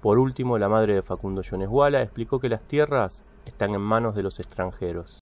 Por último, la madre de Facundo Jones Wala explicó que las tierras están en manos de los extranjeros.